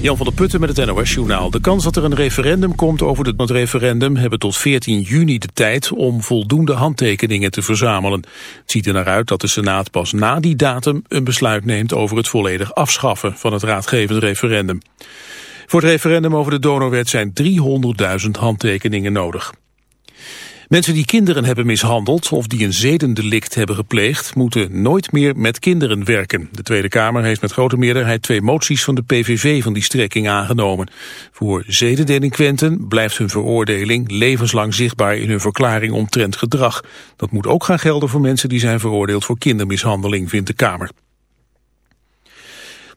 Jan van der Putten met het NOS-journaal. De kans dat er een referendum komt over het referendum... hebben tot 14 juni de tijd om voldoende handtekeningen te verzamelen. Het ziet er naar uit dat de Senaat pas na die datum... een besluit neemt over het volledig afschaffen van het raadgevend referendum. Voor het referendum over de donorwet zijn 300.000 handtekeningen nodig. Mensen die kinderen hebben mishandeld of die een zedendelict hebben gepleegd... moeten nooit meer met kinderen werken. De Tweede Kamer heeft met grote meerderheid twee moties van de PVV van die strekking aangenomen. Voor zedendelinquenten blijft hun veroordeling levenslang zichtbaar in hun verklaring omtrent gedrag. Dat moet ook gaan gelden voor mensen die zijn veroordeeld voor kindermishandeling, vindt de Kamer.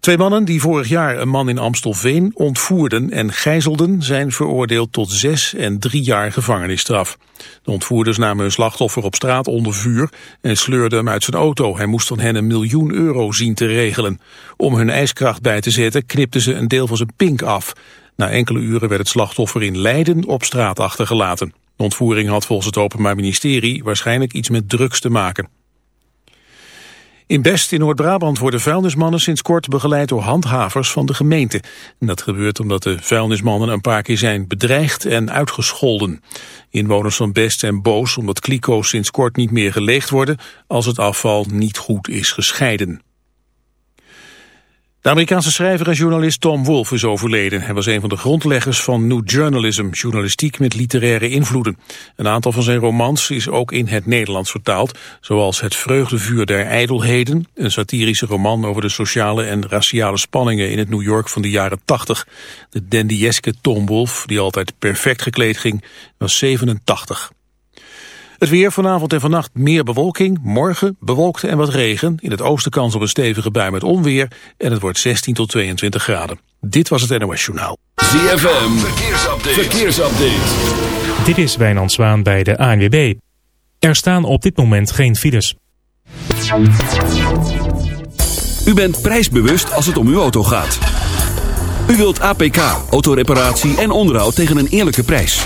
Twee mannen die vorig jaar een man in Amstelveen ontvoerden en gijzelden... zijn veroordeeld tot zes en drie jaar gevangenisstraf. De ontvoerders namen hun slachtoffer op straat onder vuur... en sleurden hem uit zijn auto. Hij moest van hen een miljoen euro zien te regelen. Om hun ijskracht bij te zetten knipten ze een deel van zijn pink af. Na enkele uren werd het slachtoffer in Leiden op straat achtergelaten. De ontvoering had volgens het Openbaar Ministerie waarschijnlijk iets met drugs te maken. In Best in Noord-Brabant worden vuilnismannen sinds kort begeleid door handhavers van de gemeente. En dat gebeurt omdat de vuilnismannen een paar keer zijn bedreigd en uitgescholden. Inwoners van Best zijn boos omdat kliko's sinds kort niet meer geleegd worden als het afval niet goed is gescheiden. De Amerikaanse schrijver en journalist Tom Wolfe is overleden. Hij was een van de grondleggers van New Journalism, journalistiek met literaire invloeden. Een aantal van zijn romans is ook in het Nederlands vertaald, zoals Het Vreugdevuur der Ijdelheden, een satirische roman over de sociale en raciale spanningen in het New York van de jaren 80. De dandyeske Tom Wolfe, die altijd perfect gekleed ging, was 87. Het weer vanavond en vannacht meer bewolking. Morgen bewolkt en wat regen. In het oosten kans op een stevige bui met onweer. En het wordt 16 tot 22 graden. Dit was het NOS Journaal. ZFM, verkeersupdate. verkeersupdate. Dit is Wijnand Zwaan bij de ANWB. Er staan op dit moment geen files. U bent prijsbewust als het om uw auto gaat. U wilt APK, autoreparatie en onderhoud tegen een eerlijke prijs.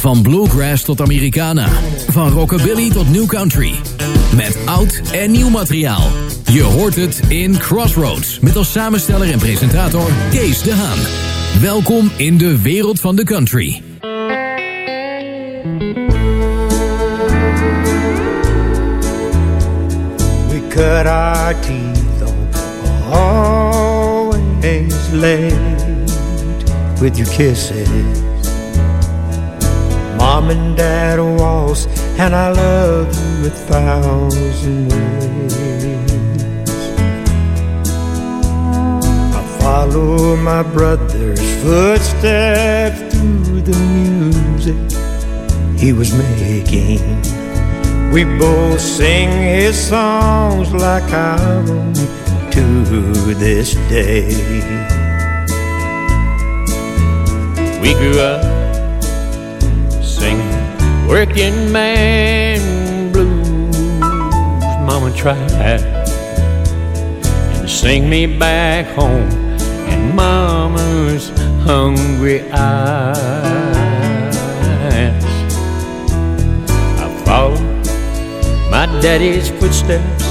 Van bluegrass tot Americana. Van rockabilly tot new country. Met oud en nieuw materiaal. Je hoort het in Crossroads. Met als samensteller en presentator Kees de Haan. Welkom in de wereld van de country. We cut our teeth on always late with your kisses. Mom and dad waltz, and I love you a thousand ways. I follow my brother's footsteps through the music he was making. We both sing his songs like our own to this day. We grew up working man blues. Mama tried and sing me back home and mama's hungry eyes. I followed my daddy's footsteps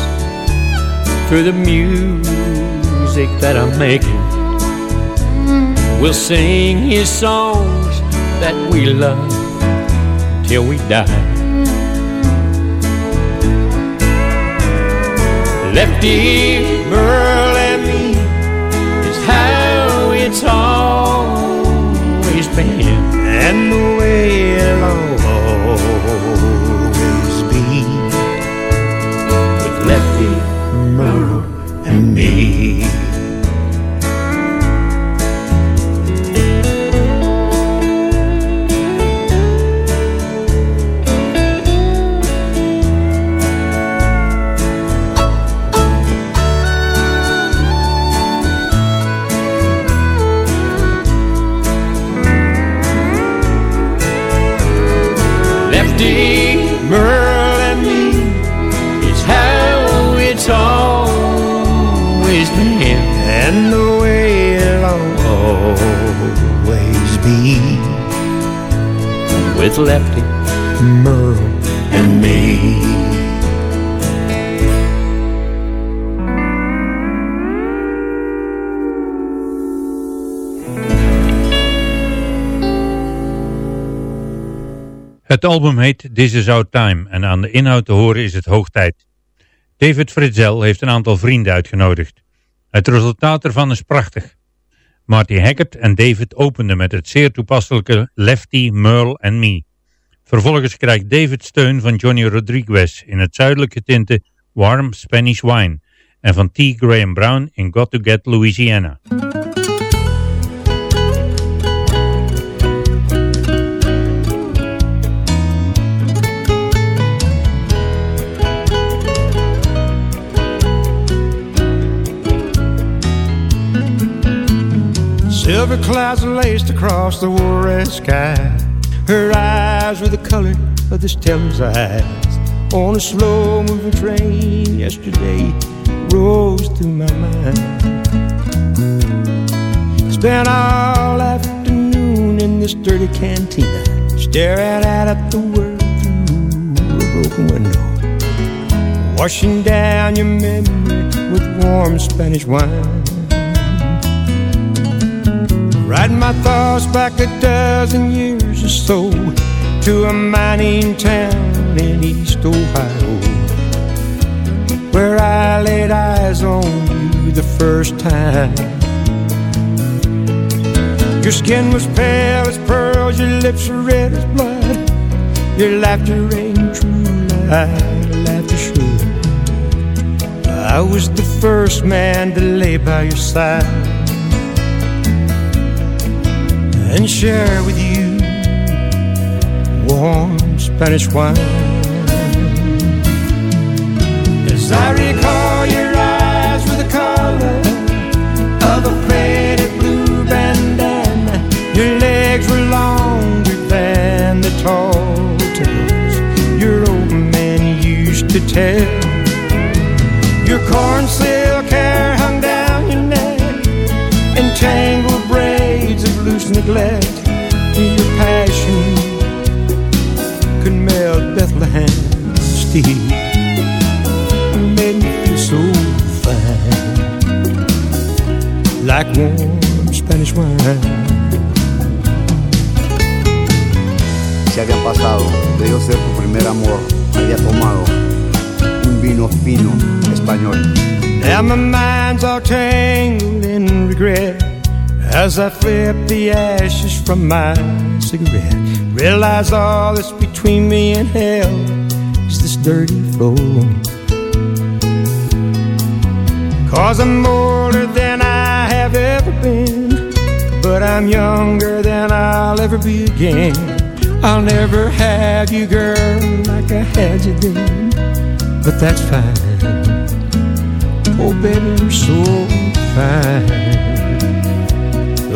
through the music that I'm making. We'll sing his songs that we love till we die. Lefty, Merle, and me is how it's all. Lefty, Merle, and me is how it's always been, and the way it'll always be. With Lefty, Merle, and me. Het album heet This Is Our Time en aan de inhoud te horen is het hoog tijd. David Fritzel heeft een aantal vrienden uitgenodigd. Het resultaat ervan is prachtig. Marty Hackett en David openden met het zeer toepasselijke Lefty, Merle and Me. Vervolgens krijgt David steun van Johnny Rodriguez in het zuidelijke tinte Warm Spanish Wine en van T. Graham Brown in Got to Get Louisiana. Silver clouds laced across the war sky. Her eyes were the color of the teller's eyes. On a slow moving train yesterday rose through my mind. Spent all afternoon in this dirty cantina, staring out at the world through a broken window. Washing down your memory with warm Spanish wine. Riding my thoughts back a dozen years or so to a mining town in East Ohio where I laid eyes on you the first time. Your skin was pale as pearls, your lips were red as blood. Your laughter ain't true like laughter should. I was the first man to lay by your side and share with you warm Spanish wine. As I recall your eyes were the color of a faded blue bandana, your legs were longer than the tall tales your old man used to tell. Your corn silk loose neglect. Your passion could melt Bethlehem steel. Made me feel so fine, like warm Spanish wine. Había pasado de yo ser tu primer amor, había tomado un vino fino español. Now my mind's all tangled in regret as I flip the ashes from my cigarette. Realize all that's between me and hell is this dirty floor. Cause I'm older than I have ever been, but I'm younger than I'll ever be again. I'll never have you, girl, like I had you then, but that's fine. Oh, baby, you're so fine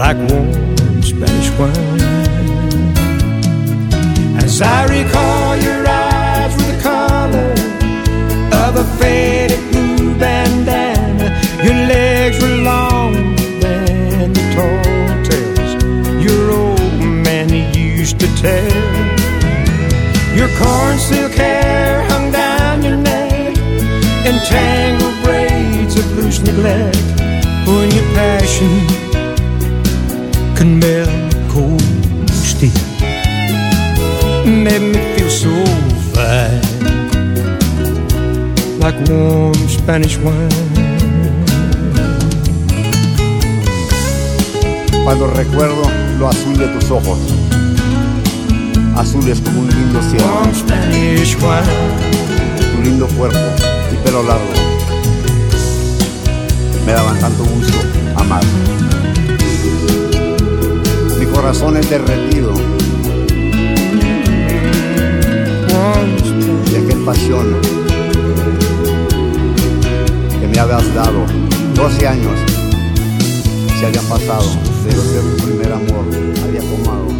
like warm Spanish wine. As I recall, your eyes were the color of a faded blue bandana. Your legs were longer than the tall tales your old man used to tell. Your corn warm Spanish wine. Cuando recuerdo lo azul de tus ojos, azules como un lindo cielo. Spanish. Tu lindo cuerpo y pelo largo. Me daban tanto gusto amar. Mi corazón es derretido. De aquel pasión me habías dado. 12 años se habían pasado, pero de mi primer amor había tomado.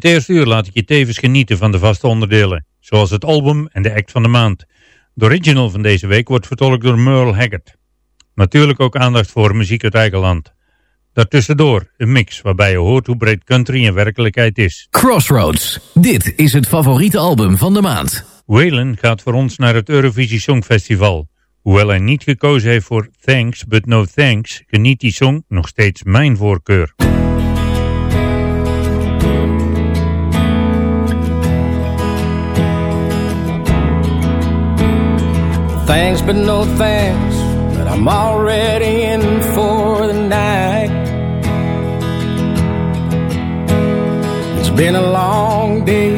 dit eerste uur laat ik je tevens genieten van de vaste onderdelen, zoals het album en de act van de maand. De original van deze week wordt vertolkt door Merle Haggard. Natuurlijk ook aandacht voor muziek uit eigen land. Daartussendoor een mix waarbij je hoort hoe breed country in werkelijkheid is. Crossroads, dit is het favoriete album van de maand. Waylon gaat voor ons naar het Eurovisie Songfestival. Hoewel hij niet gekozen heeft voor Thanks But No Thanks, geniet die song nog steeds mijn voorkeur. thanks but no thanks, but I'm already in for the night. It's been a long day,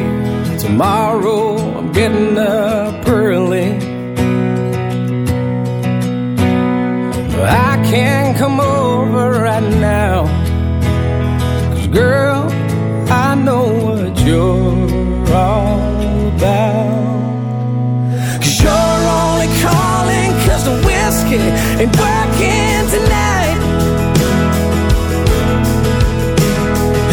tomorrow I'm getting up early. I can come over right now. Ain't working tonight.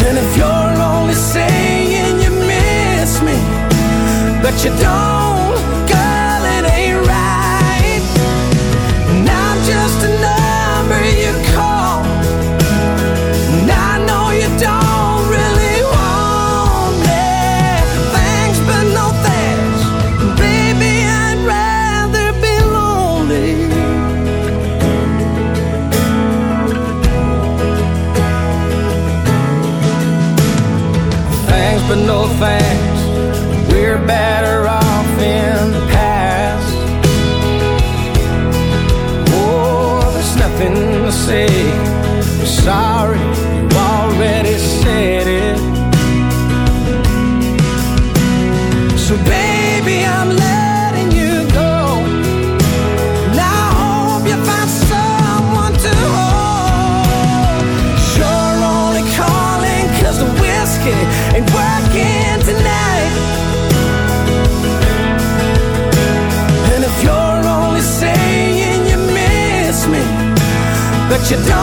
And if you're only saying you miss me, but you don't, you don't,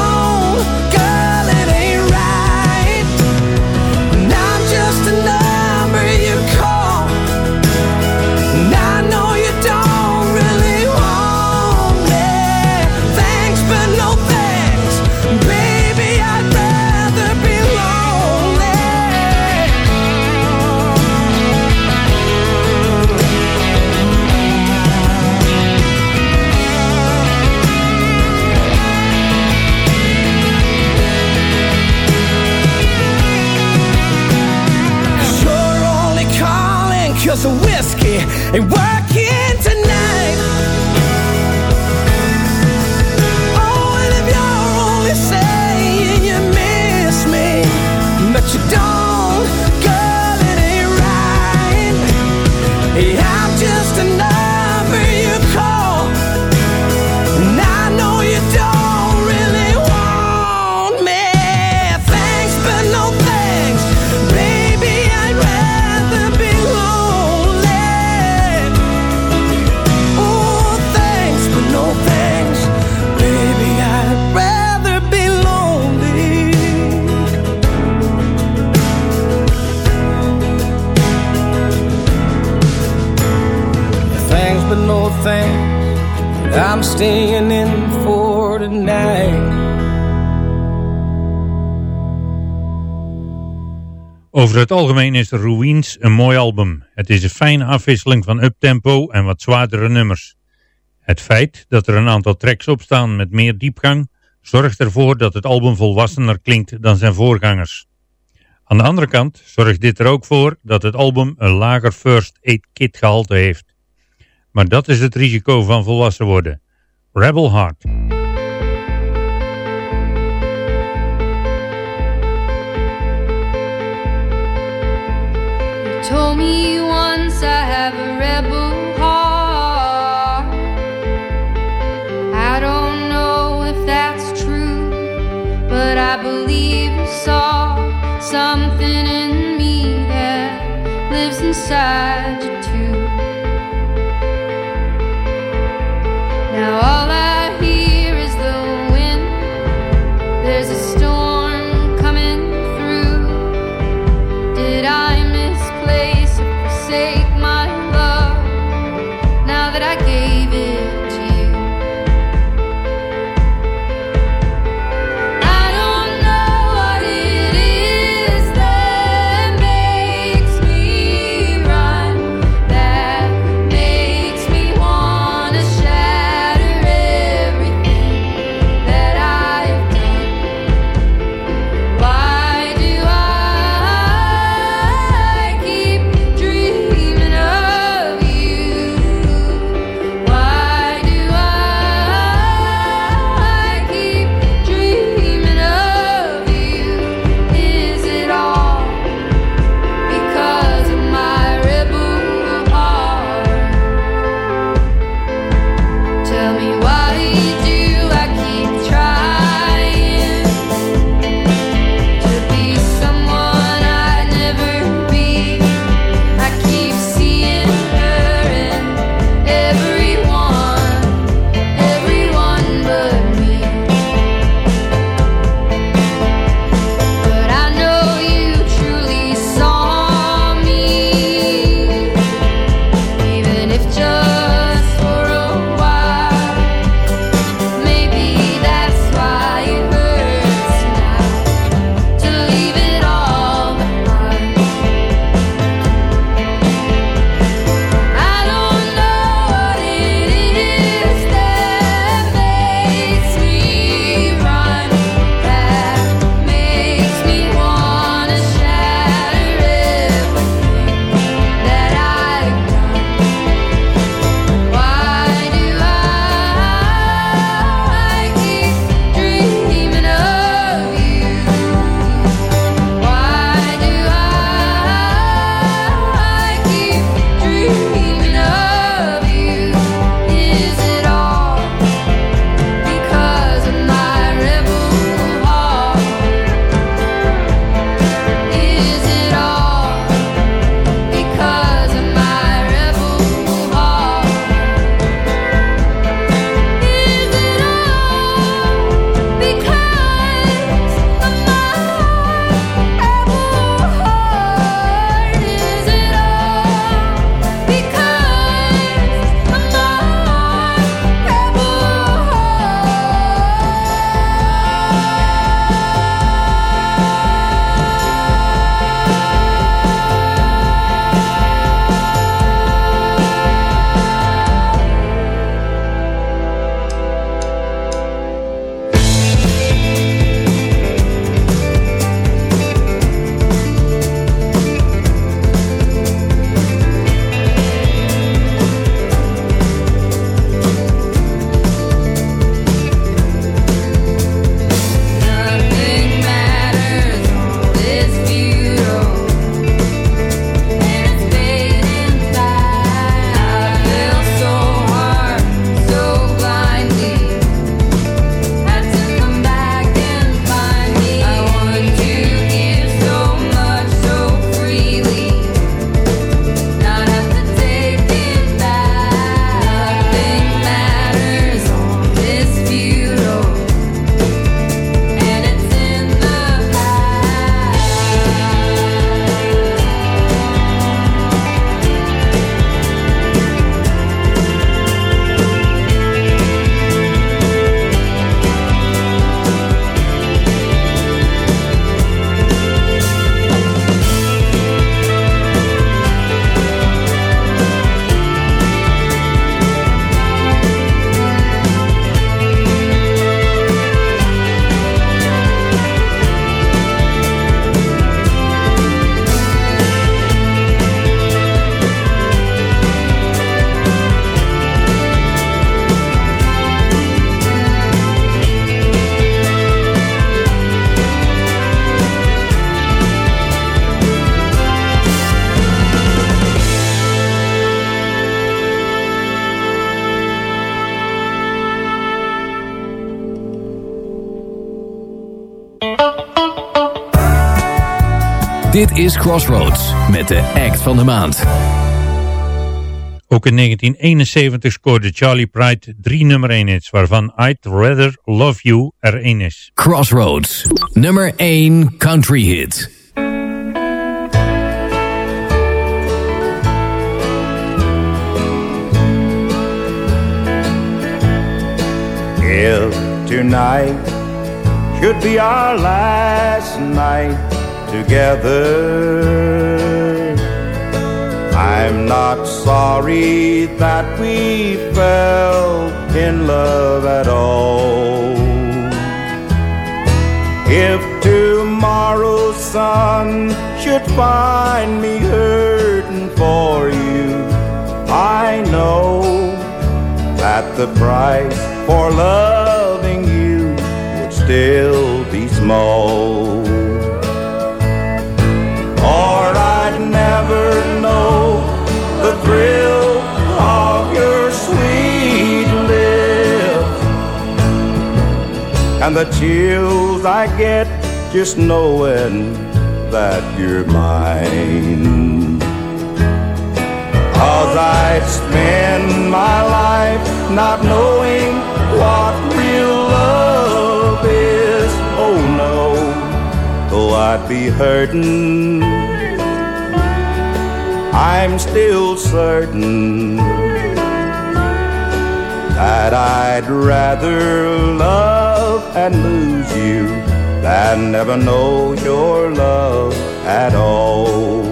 Over het algemeen is Ruins een mooi album. Het is een fijne afwisseling van uptempo en wat zwaardere nummers. Het feit dat er een aantal tracks op staan met meer diepgang zorgt ervoor dat het album volwassener klinkt dan zijn voorgangers. Aan de andere kant zorgt dit er ook voor dat het album een lager first aid kit gehalte heeft. Maar dat is het risico van volwassen worden. Rebel Heart. Told me once I have a rebel heart. I don't know if that's true, but I believe you saw something in me that lives inside Dit is Crossroads met de act van de maand. Ook in 1971 scoorde Charlie Pride drie nummer 1 hits, waarvan I'd Rather Love You er één is. Crossroads, nummer 1 country hit. If tonight should be our last night together, I'm not sorry that we fell in love at all. If tomorrow's sun should find me hurting for you, I know that the price for loving you would still be small. Thrill of your sweet lips and the chills I get just knowing that you're mine. Cause I'd spend my life not knowing what real love is. Oh no, though I'd be hurting, I'm still certain that I'd rather love and lose you than never know your love at all.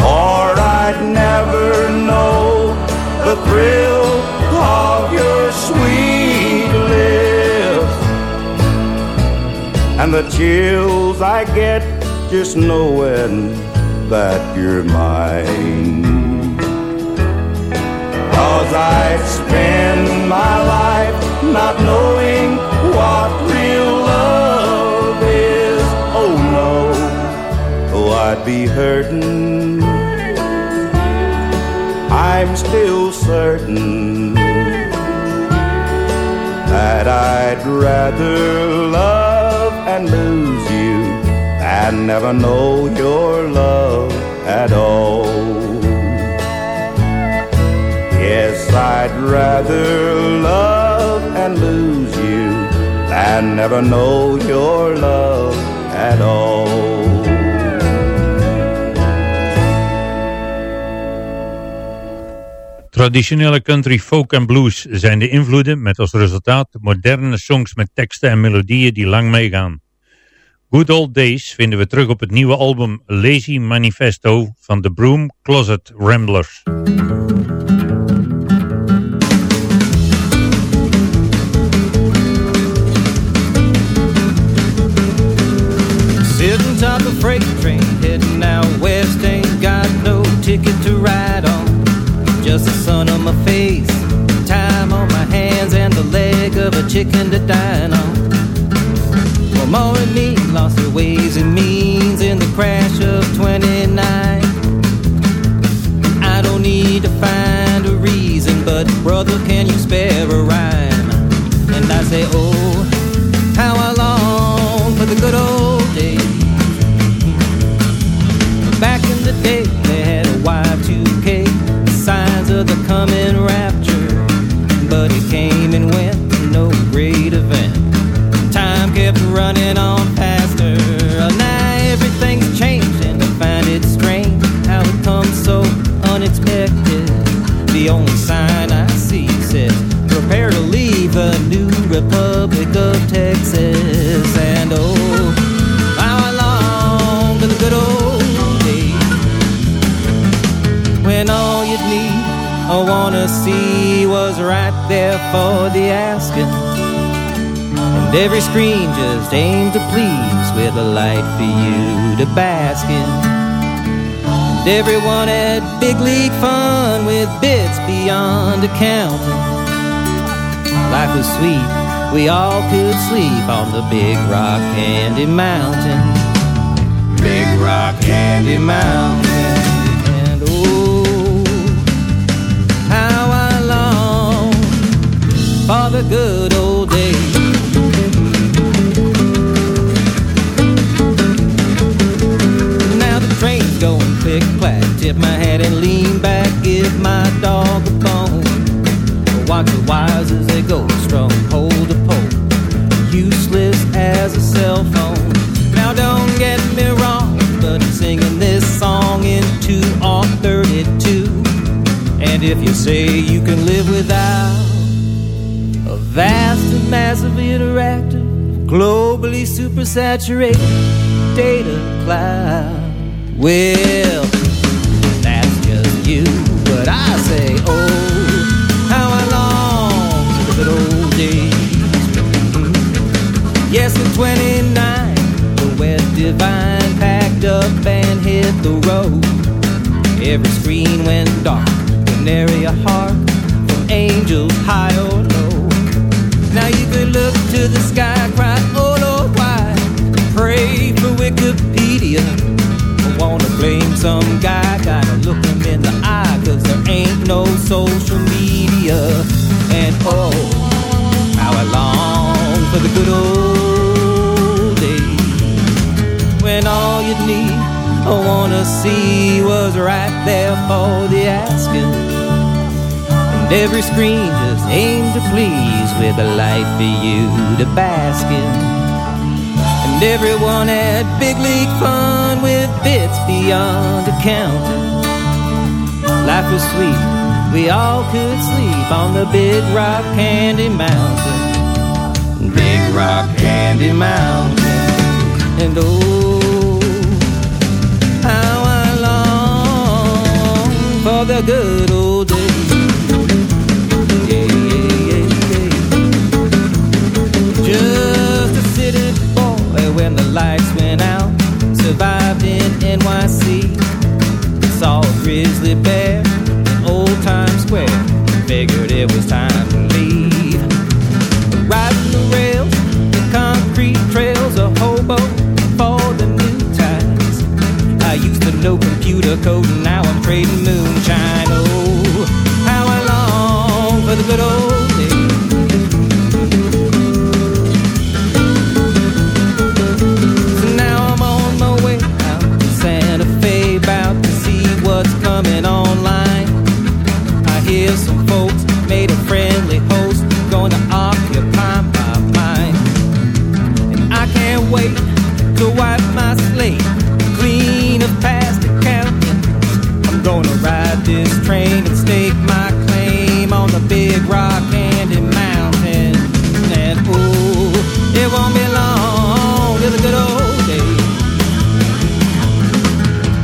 or I'd never know the thrill and the chills I get just knowing that you're mine. Cause I spend my life not knowing what real love is. Oh no, oh I'd be hurting. I'm still certain that I'd rather love and lose you than never know your love at all. Yes, I'd rather love and lose you than never know your love at all. Traditionele country, folk en blues zijn de invloeden met als resultaat moderne songs met teksten en melodieën die lang meegaan. Good Old Days vinden we terug op het nieuwe album Lazy Manifesto van de Broom Closet Ramblers. Sitting top of freight train, heading out west, ain't got no ticket to ride the sun on my face, time on my hands, and the leg of a chicken to dine on. Well, more and me lost their ways and means in the crash of 29. I don't need to find a reason, but brother, can you unexpected. The only sign I see says, prepare to leave the new Republic of Texas. And oh, how I long for the good old days when all you'd need or wanna see was right there for the asking. And every screen just aimed to please with a light for you to bask in. And everyone had big league fun with bits beyond accounting. Life was sweet, we all could sleep on the Big Rock Candy Mountain. Big Rock Candy Mountain. And oh, how I long for the good my hat and lean back, give my dog a bone. Watch the wires as they go from pole to pole, useless as a cell phone. Now don't get me wrong, but I'm singing this song into all 32. And if you say you can live without a vast and massive interactive, globally supersaturated data cloud, well say, oh, how I long for the good old days. Yes, in 29, the West Divine packed up and hit the road. Every screen went dark, canary a harp from angels high or low. Now you could look to the sky, for the asking. And every screen just aimed to please with a light for you to bask in. And everyone had big league fun with bits beyond accounting. Life was sweet, we all could sleep on the big rock candy mountain. Big rock candy mountain. And oh, the good old days. Just a city boy when the lights went out. Survived in NYC. Saw a grizzly bear code, and now I'm trading moonshine. Train and stake my claim on the big rock candy mountain. And ooh, it won't be long till the good old days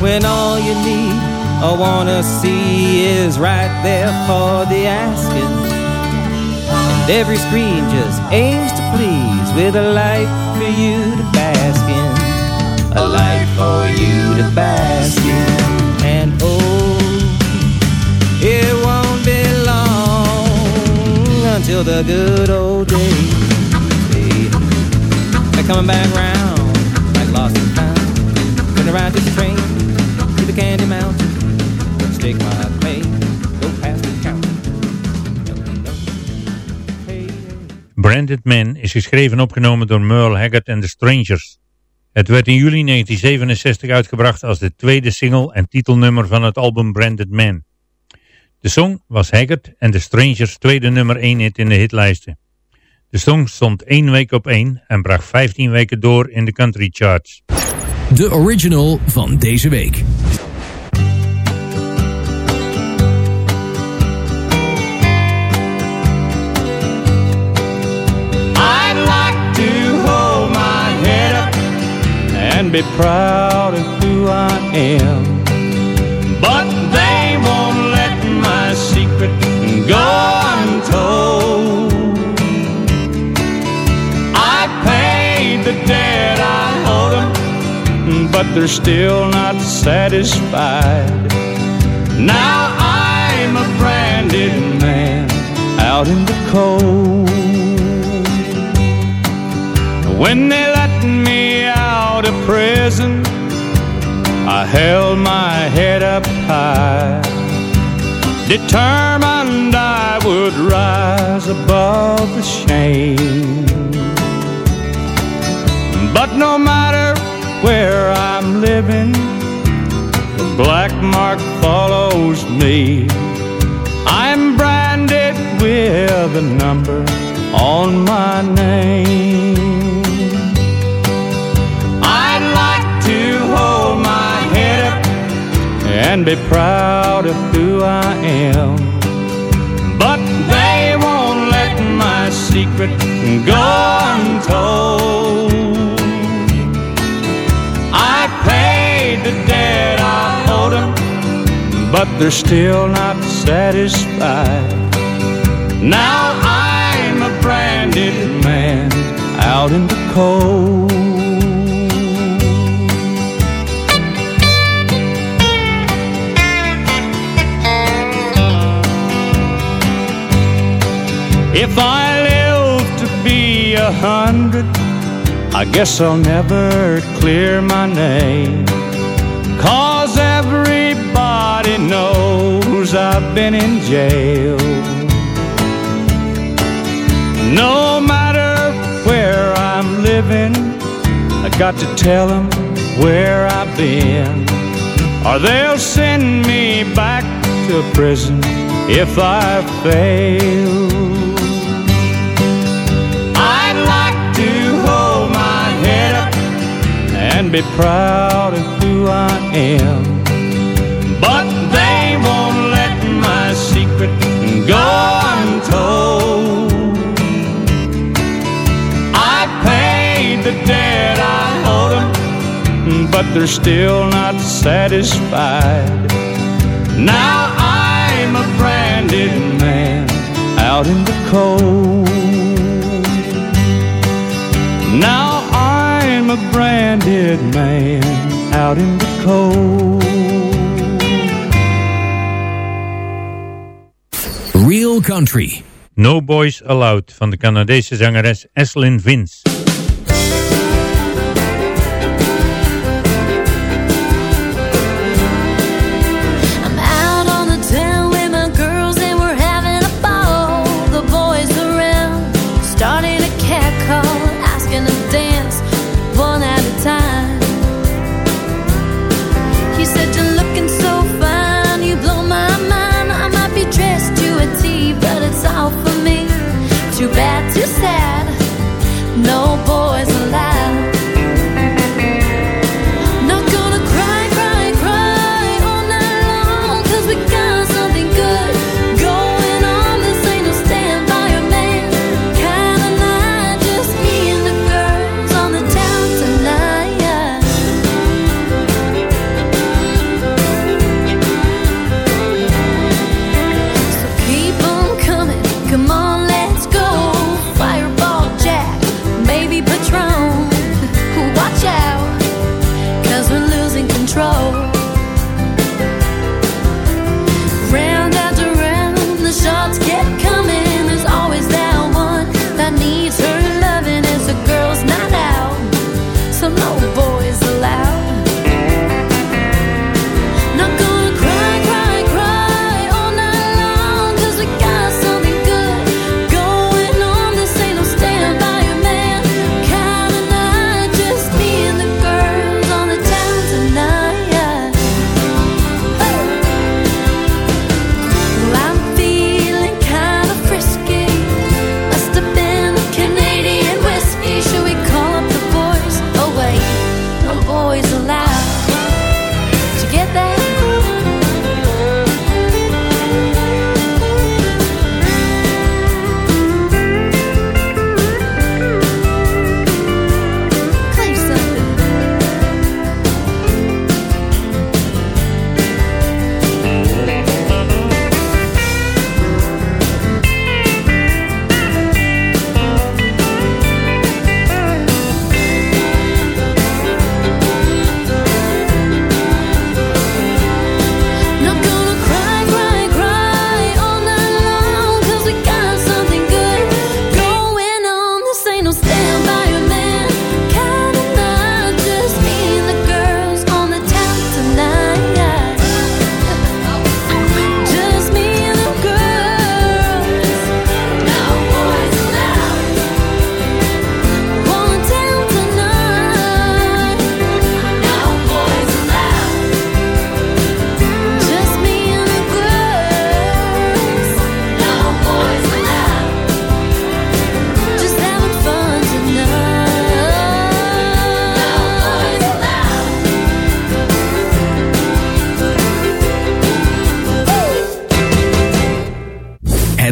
when all you need or wanna see is right there for the asking. And every screen just aims to please with a light for you to bask in. A light for you to bask in. Until the good old days. Coming back round like found. This to the candy my. Branded Man is geschreven en opgenomen door Merle Haggard en The Strangers. Het werd in juli 1967 uitgebracht als de tweede single en titelnummer van het album Branded Man. De song was Haggard en The Strangers tweede nummer 1 hit in de hitlijsten. De song stond één week op één en bracht 15 weken door in de country charts. De original van deze week. I'd like to hold my head up and be proud of who I am. But but they're still not satisfied. Now I'm a branded man out in the cold. When they let me out of prison, I held my head up high, determined I would rise above the shame. But no matter where I'm living. The black mark follows me. I'm branded with a number on my name. I'd like to hold my head up and be proud of who I am. But they won't let my secret go untold. but they're still not satisfied. Now I'm a branded man out in the cold. If I live to be a hundred, I guess I'll never clear my name. since I've been in jail. No matter where I'm living, I got to tell them where I've been, or they'll send me back to prison if I fail. I'd like to hold my head up and be proud of who I am, but they're still not satisfied. Now I'm a branded man out in the cold. Now I'm a branded man out in the cold. Real country. No Boys Allowed van de Canadese zangeres Eslyn Vince.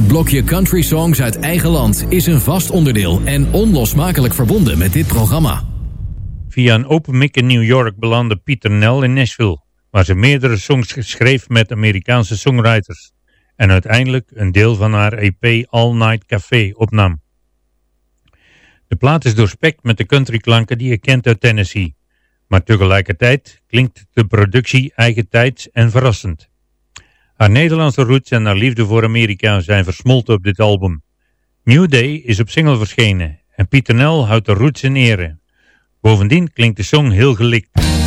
Blokje country songs uit eigen land is een vast onderdeel en onlosmakelijk verbonden met dit programma. Via een open mic in New York belandde Pieter Nel in Nashville, waar ze meerdere songs schreef met Amerikaanse songwriters en uiteindelijk een deel van haar EP All Night Café opnam. De plaat is doorspekt met de countryklanken die je kent uit Tennessee, maar tegelijkertijd klinkt de productie eigentijds en verrassend. Haar Nederlandse roots en haar liefde voor Amerika zijn versmolten op dit album. New Day is op single verschenen en Pieter Nel houdt de roots in ere. Bovendien klinkt de song heel gelikt.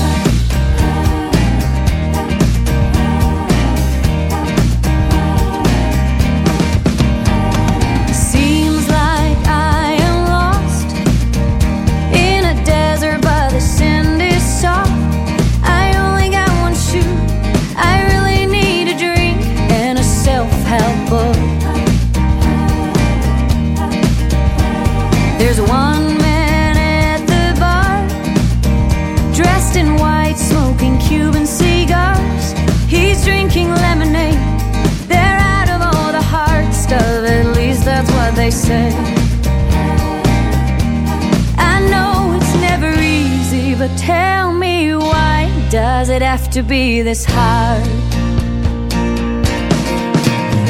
It have to be this hard?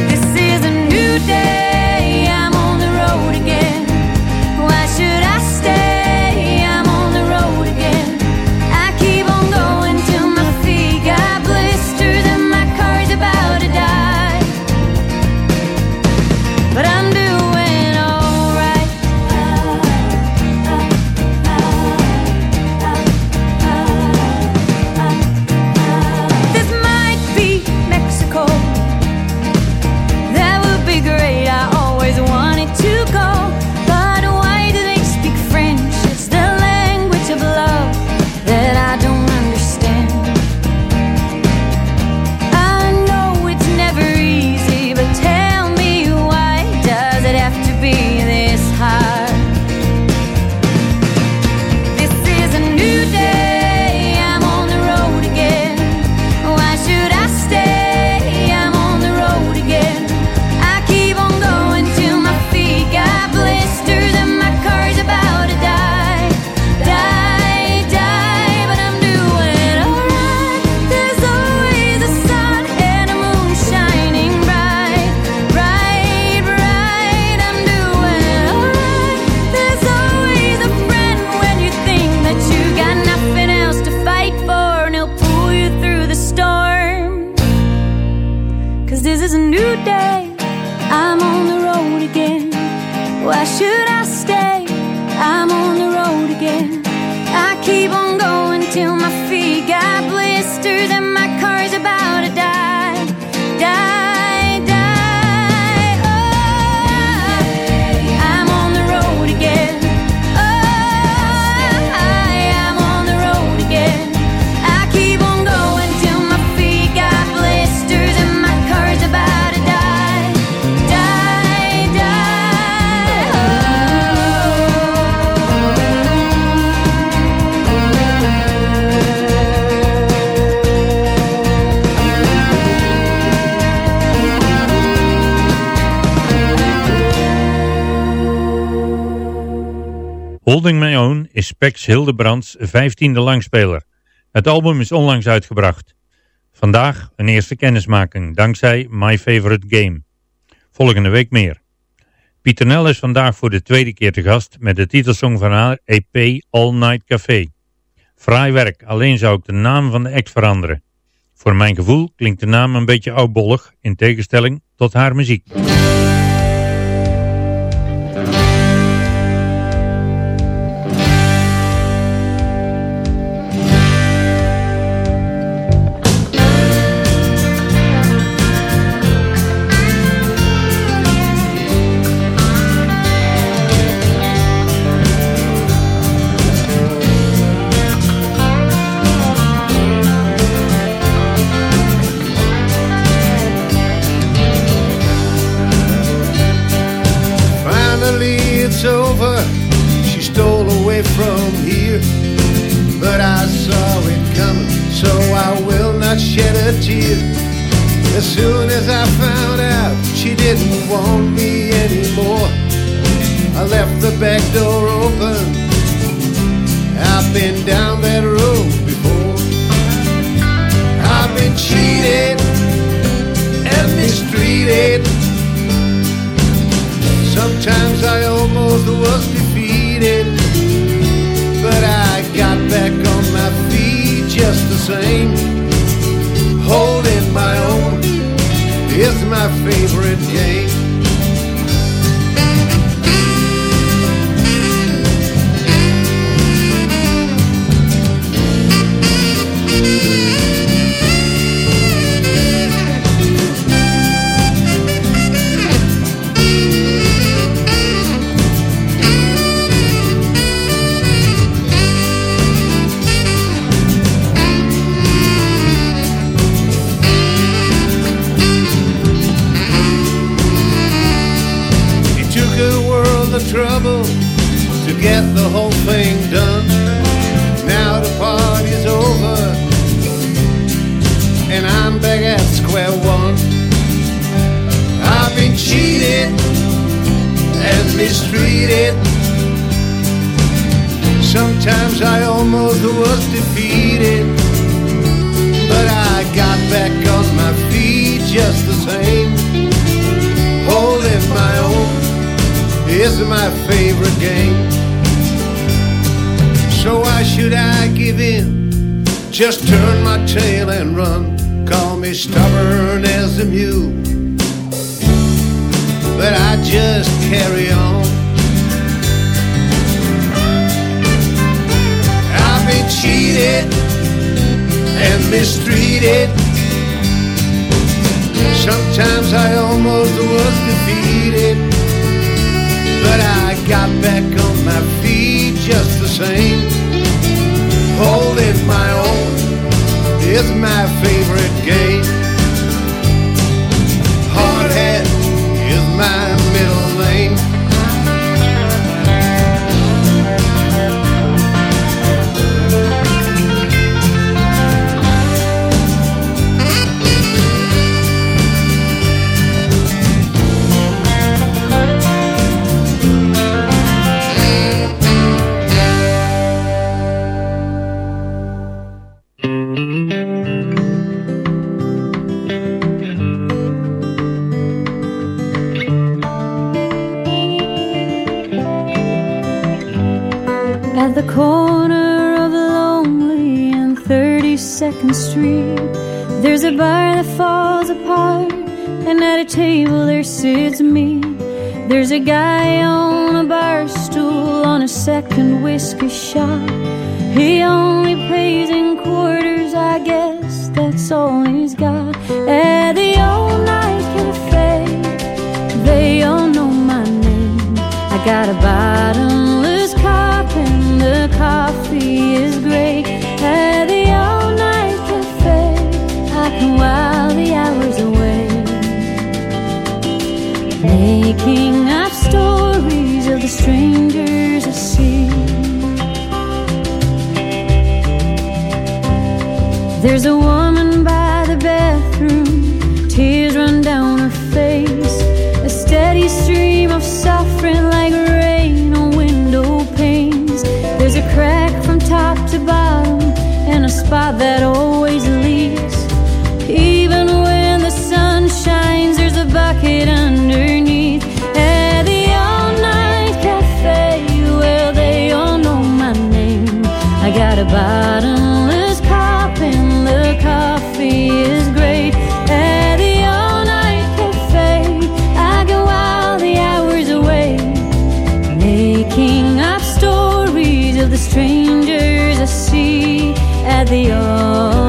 This is a new day. Holding My Own is Spex Hildebrands vijftiende langspeler. Het album is onlangs uitgebracht. Vandaag een eerste kennismaking, dankzij My Favorite Game. Volgende week meer. Pieter Nel is vandaag voor de tweede keer te gast met de titelsong van haar EP All Night Café. Fraai werk, alleen zou ik de naam van de act veranderen. Voor mijn gevoel klinkt de naam een beetje oudbollig, in tegenstelling tot haar muziek. The strangers I see at the all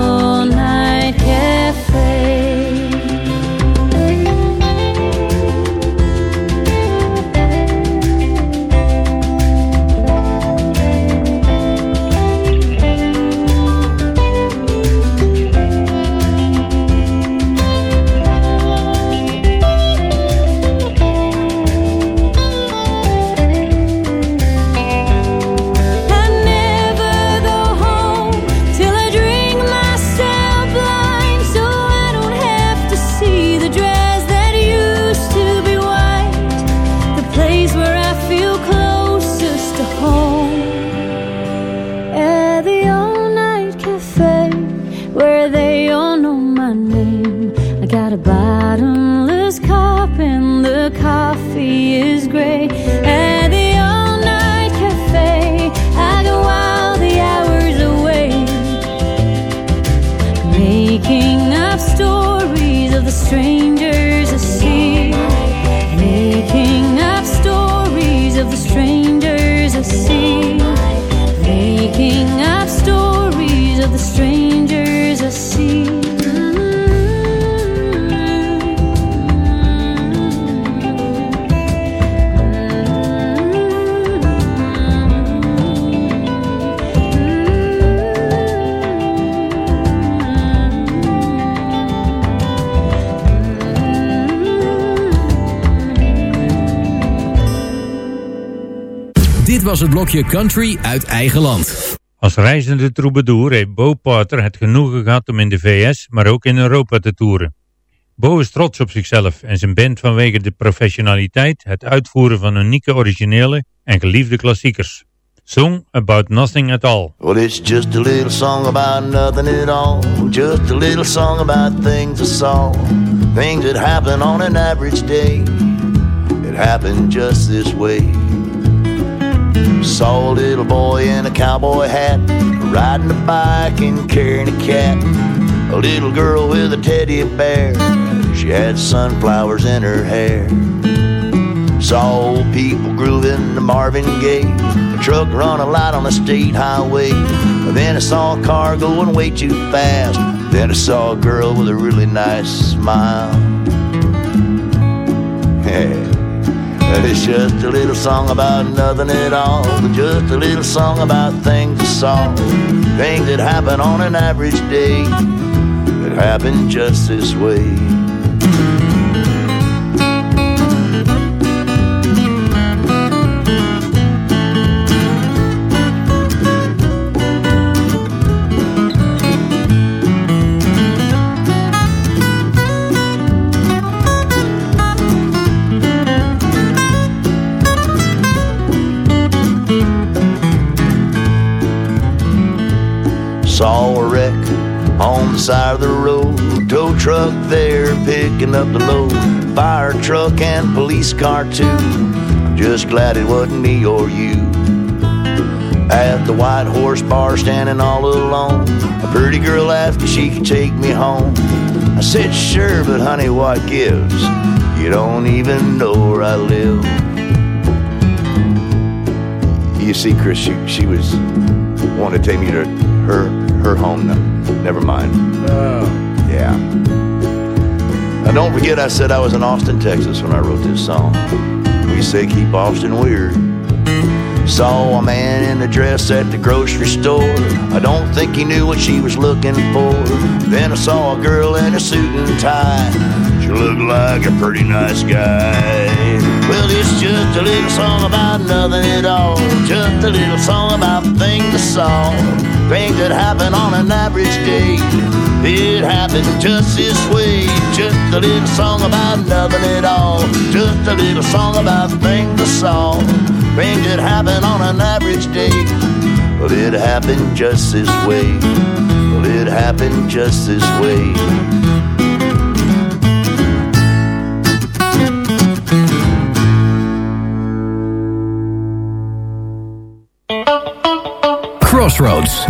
was het blokje Country uit eigen land. Als reizende troubadour heeft Bo Porter het genoegen gehad om in de VS, maar ook in Europa te toeren. Bo is trots op zichzelf en zijn band vanwege de professionaliteit, het uitvoeren van unieke originele en geliefde klassiekers. Song About Nothing at All. Well, it's just a little song about nothing at all. Just a little song about things I saw. Things that happen on an average day. It happened just this way. Saw a little boy in a cowboy hat, riding a bike and carrying a cat. A little girl with a teddy bear. She had sunflowers in her hair. Saw old people grooving to Marvin Gaye. A truck run a light on the state highway. Then I saw a car going way too fast. Then I saw a girl with a really nice smile. But it's just a little song about nothing at all. Just a little song about things I saw. Things that happen on an average day. That happen just this way. Side of the road. Tow truck there picking up the load. Fire truck and police car too. Just glad it wasn't me or you. At the White Horse Bar standing all alone. A pretty girl asked if she could take me home. I said sure, but honey, what gives? You don't even know where I live. You see, Chris, she, she was wanting to take me to her her home. No, never mind. Oh. Yeah. Now don't forget I said I was in Austin, Texas when I wrote this song. We say keep Austin weird. Saw a man in a dress at the grocery store. I don't think he knew what she was looking for. Then I saw a girl in a suit and tie. She looked like a pretty nice guy. Well, it's just a little song about nothing at all. Just a little song about things I saw. Things that happen on an average day. It happened just this way. Just a little song about nothing at all. Just a little song about things I saw. Things that happen on an average day. Well, it happened just this way. Well, it happened just this way. Crossroads.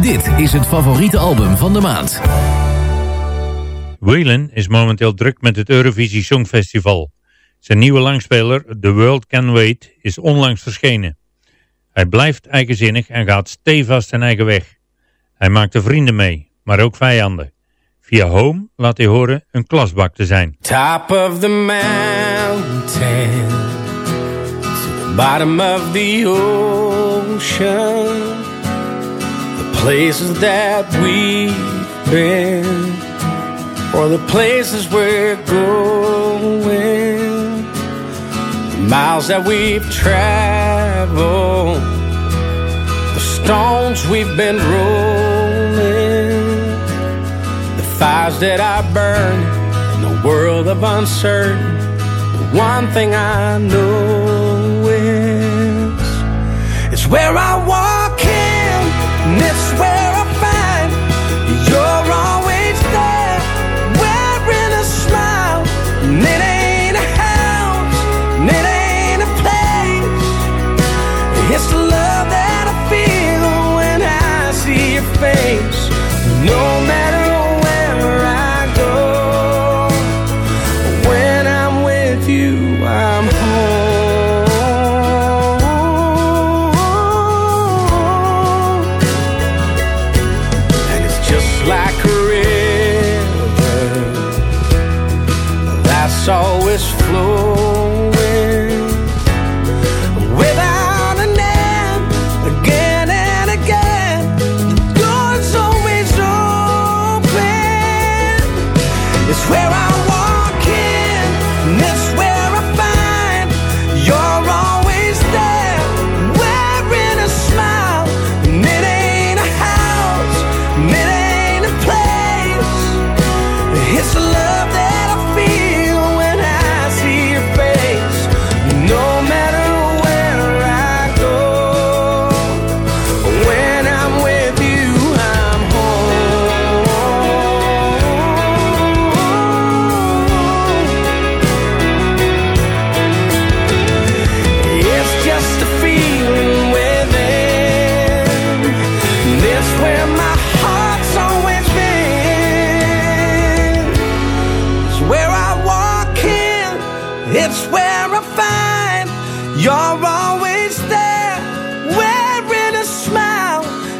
Dit is het favoriete album van de maand. Waylon is momenteel druk met het Eurovisie Songfestival. Zijn nieuwe langspeler The World Can Wait is onlangs verschenen. Hij blijft eigenzinnig en gaat stevast zijn eigen weg. Hij maakt er vrienden mee, maar ook vijanden. Via Home laat hij horen een klasbak te zijn. Top of the mountain bottom of the ocean. The places that we've been, or the places we're going. The miles that we've traveled, the stones we've been rolling. The fires that I burn in the world of uncertain. One thing I know is it's where I walk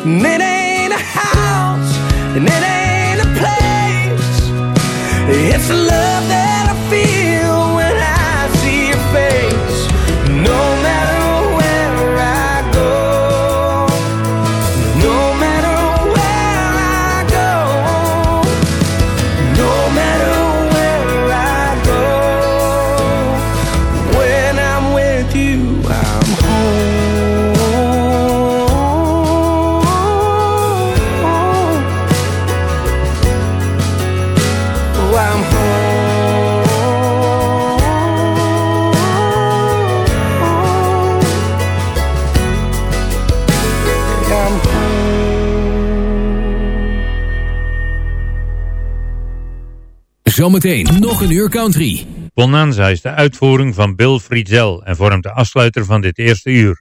And it ain't a house, and it ain't a place. It's a love that Zometeen nog een uur country. Bonanza is de uitvoering van Bill Friedzel en vormt de afsluiter van dit eerste uur.